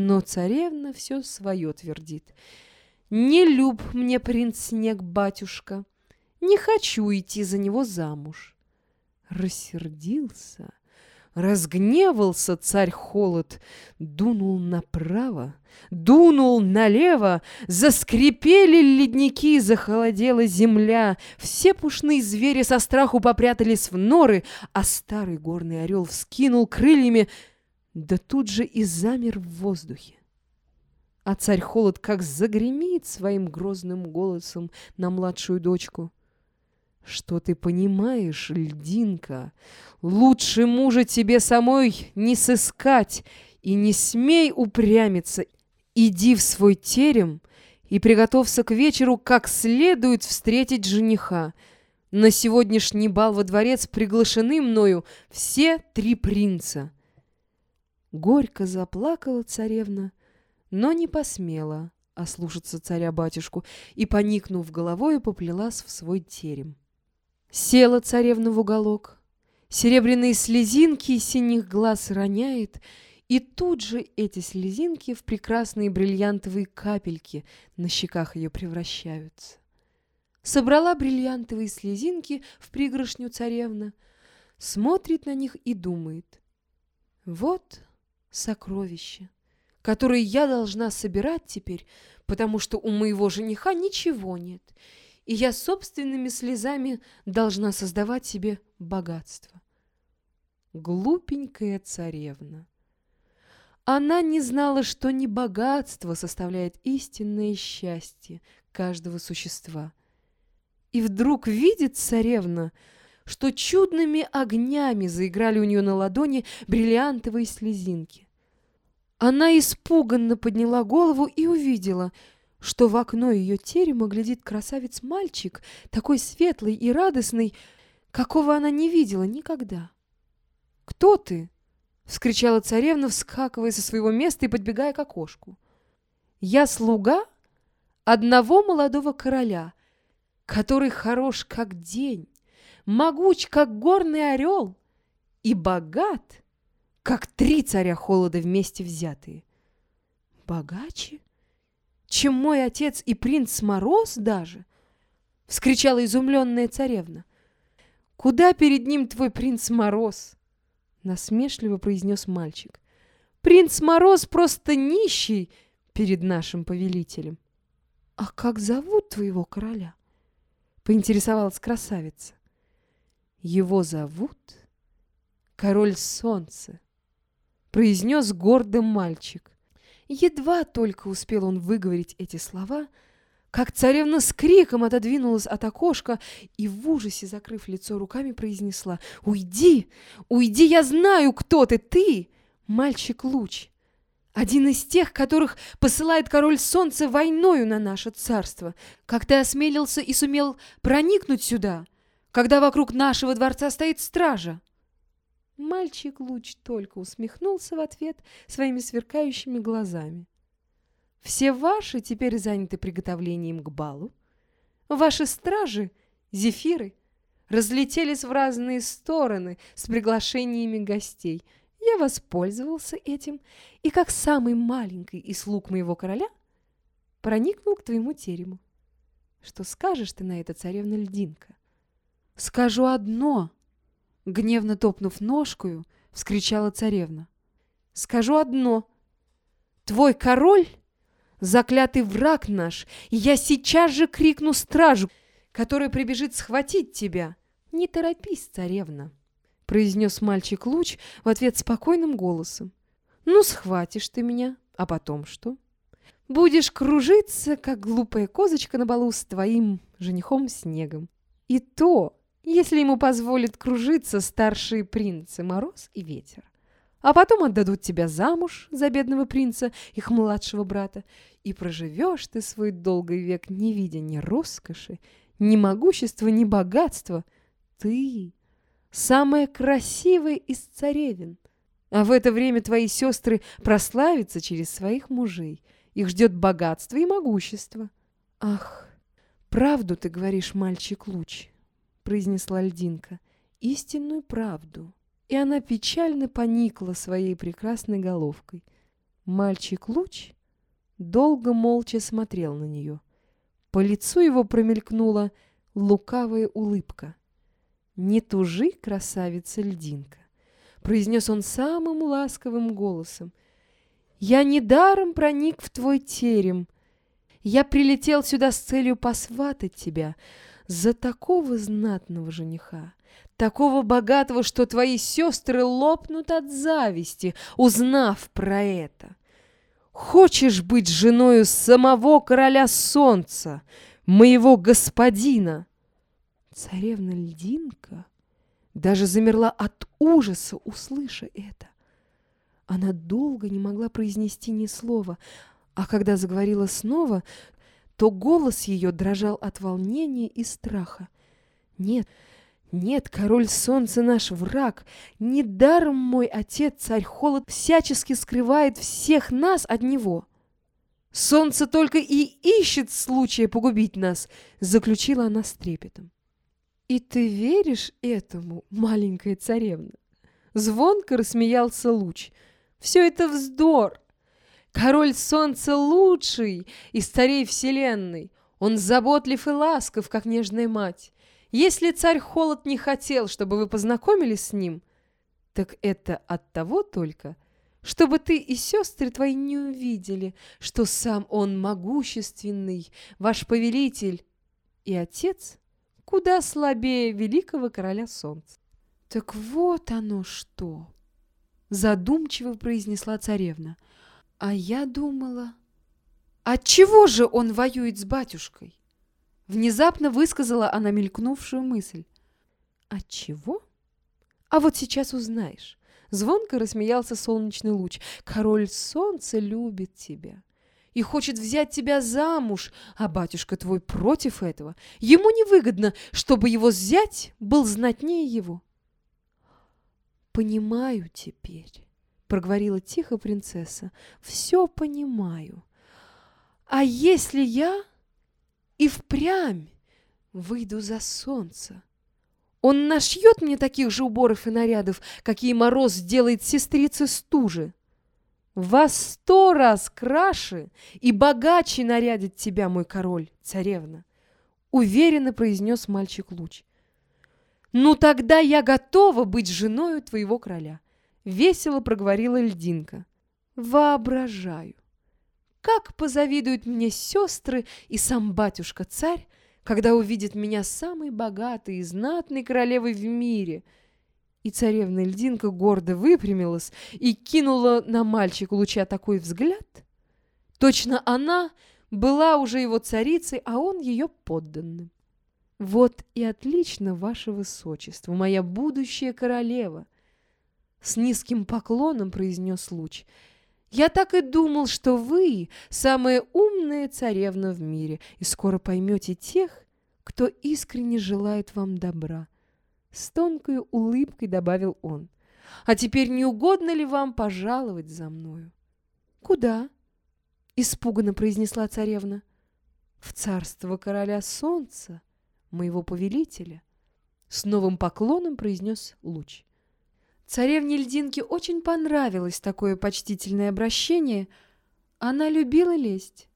Но царевна все свое твердит. «Не люб мне принц Снег, батюшка, не хочу идти за него замуж». Рассердился, разгневался царь Холод, дунул направо, дунул налево, заскрипели ледники, захолодела земля, все пушные звери со страху попрятались в норы, а старый горный орел вскинул крыльями, да тут же и замер в воздухе. А царь Холод как загремит своим грозным голосом на младшую дочку. Что ты понимаешь, льдинка? Лучше мужа тебе самой не сыскать, и не смей упрямиться. Иди в свой терем и приготовься к вечеру как следует встретить жениха. На сегодняшний бал во дворец приглашены мною все три принца. Горько заплакала царевна, но не посмела ослушаться царя-батюшку и, поникнув головой, поплелась в свой терем. Села царевна в уголок, серебряные слезинки из синих глаз роняет, и тут же эти слезинки в прекрасные бриллиантовые капельки на щеках ее превращаются. Собрала бриллиантовые слезинки в пригоршню царевна, смотрит на них и думает. Вот сокровище которые я должна собирать теперь, потому что у моего жениха ничего нет, и я собственными слезами должна создавать себе богатство. Глупенькая царевна. Она не знала, что не богатство составляет истинное счастье каждого существа. И вдруг видит царевна, что чудными огнями заиграли у нее на ладони бриллиантовые слезинки. Она испуганно подняла голову и увидела, что в окно ее терема глядит красавец-мальчик, такой светлый и радостный, какого она не видела никогда. «Кто ты?» — вскричала царевна, вскакивая со своего места и подбегая к окошку. «Я слуга одного молодого короля, который хорош как день, могуч как горный орел и богат, как три царя холода вместе взятые. Богаче, чем мой отец и принц Мороз даже, вскричала изумленная царевна. Куда перед ним твой принц Мороз? насмешливо произнес мальчик. Принц Мороз просто нищий перед нашим повелителем. А как зовут твоего короля? поинтересовалась красавица. Его зовут Король Солнца произнес гордым мальчик. Едва только успел он выговорить эти слова, как царевна с криком отодвинулась от окошка и в ужасе, закрыв лицо руками, произнесла «Уйди! Уйди! Я знаю, кто ты! Ты! Мальчик-луч!» Один из тех, которых посылает король солнца войною на наше царство. Как ты осмелился и сумел проникнуть сюда, когда вокруг нашего дворца стоит стража? Мальчик-луч только усмехнулся в ответ своими сверкающими глазами. «Все ваши теперь заняты приготовлением к балу. Ваши стражи, зефиры, разлетелись в разные стороны с приглашениями гостей. Я воспользовался этим и, как самый маленький из слуг моего короля, проникнул к твоему терему. Что скажешь ты на это, царевна Льдинка? Скажу одно — Гневно топнув ножкою, вскричала царевна. «Скажу одно. Твой король — заклятый враг наш, и я сейчас же крикну стражу, который прибежит схватить тебя. Не торопись, царевна!» — произнес мальчик Луч в ответ спокойным голосом. «Ну, схватишь ты меня, а потом что?» «Будешь кружиться, как глупая козочка на балу с твоим женихом Снегом. И то если ему позволят кружиться старшие принцы Мороз и Ветер. А потом отдадут тебя замуж за бедного принца, их младшего брата, и проживешь ты свой долгий век, не видя ни роскоши, ни могущества, ни богатства. Ты самая красивая из царевин. А в это время твои сестры прославятся через своих мужей. Их ждет богатство и могущество. Ах, правду ты говоришь, мальчик Луч произнесла льдинка, истинную правду. И она печально поникла своей прекрасной головкой. Мальчик-луч долго молча смотрел на нее. По лицу его промелькнула лукавая улыбка. «Не тужи, красавица-льдинка!» — произнес он самым ласковым голосом. «Я недаром проник в твой терем. Я прилетел сюда с целью посватать тебя за такого знатного жениха, такого богатого, что твои сестры лопнут от зависти, узнав про это. Хочешь быть женою самого короля солнца, моего господина?» Царевна Льдинка даже замерла от ужаса, услыша это. Она долго не могла произнести ни слова, а когда заговорила снова, то голос ее дрожал от волнения и страха. «Нет, нет, король солнца наш враг. Недаром мой отец, царь холод, всячески скрывает всех нас от него. Солнце только и ищет случая погубить нас», — заключила она с трепетом. «И ты веришь этому, маленькая царевна?» Звонко рассмеялся луч. «Все это вздор! Король солнца лучший и старей вселенной. Он заботлив и ласков, как нежная мать. Если царь Холод не хотел, чтобы вы познакомились с ним, так это от того только, чтобы ты и сестры твои не увидели, что сам он могущественный, ваш повелитель и отец куда слабее великого короля солнца. «Так вот оно что!» — задумчиво произнесла царевна. «А я думала...» «Отчего же он воюет с батюшкой?» Внезапно высказала она мелькнувшую мысль. «Отчего?» «А вот сейчас узнаешь». Звонко рассмеялся солнечный луч. «Король солнца любит тебя и хочет взять тебя замуж, а батюшка твой против этого. Ему невыгодно, чтобы его зять был знатнее его. «Понимаю теперь», — проговорила тихо принцесса, — «все понимаю. А если я и впрямь выйду за солнце?» Он нашьет мне таких же уборов и нарядов, какие Мороз сделает сестрице стужи во сто раз краше и богаче нарядит тебя мой король, царевна, уверенно произнес мальчик Луч. Ну тогда я готова быть женою твоего короля, весело проговорила льдинка. Воображаю, как позавидуют мне сестры и сам батюшка-царь, когда увидит меня самой богатой и знатной королевой в мире — и царевна льдинка гордо выпрямилась и кинула на мальчика луча такой взгляд. Точно она была уже его царицей, а он ее подданным. «Вот и отлично, ваше высочество, моя будущая королева!» С низким поклоном произнес луч. «Я так и думал, что вы самая умная царевна в мире, и скоро поймете тех, кто искренне желает вам добра». С тонкой улыбкой добавил он. «А теперь не угодно ли вам пожаловать за мною?» «Куда?» — испуганно произнесла царевна. «В царство короля солнца, моего повелителя», — с новым поклоном произнес луч. Царевне Льдинке очень понравилось такое почтительное обращение. Она любила лесть.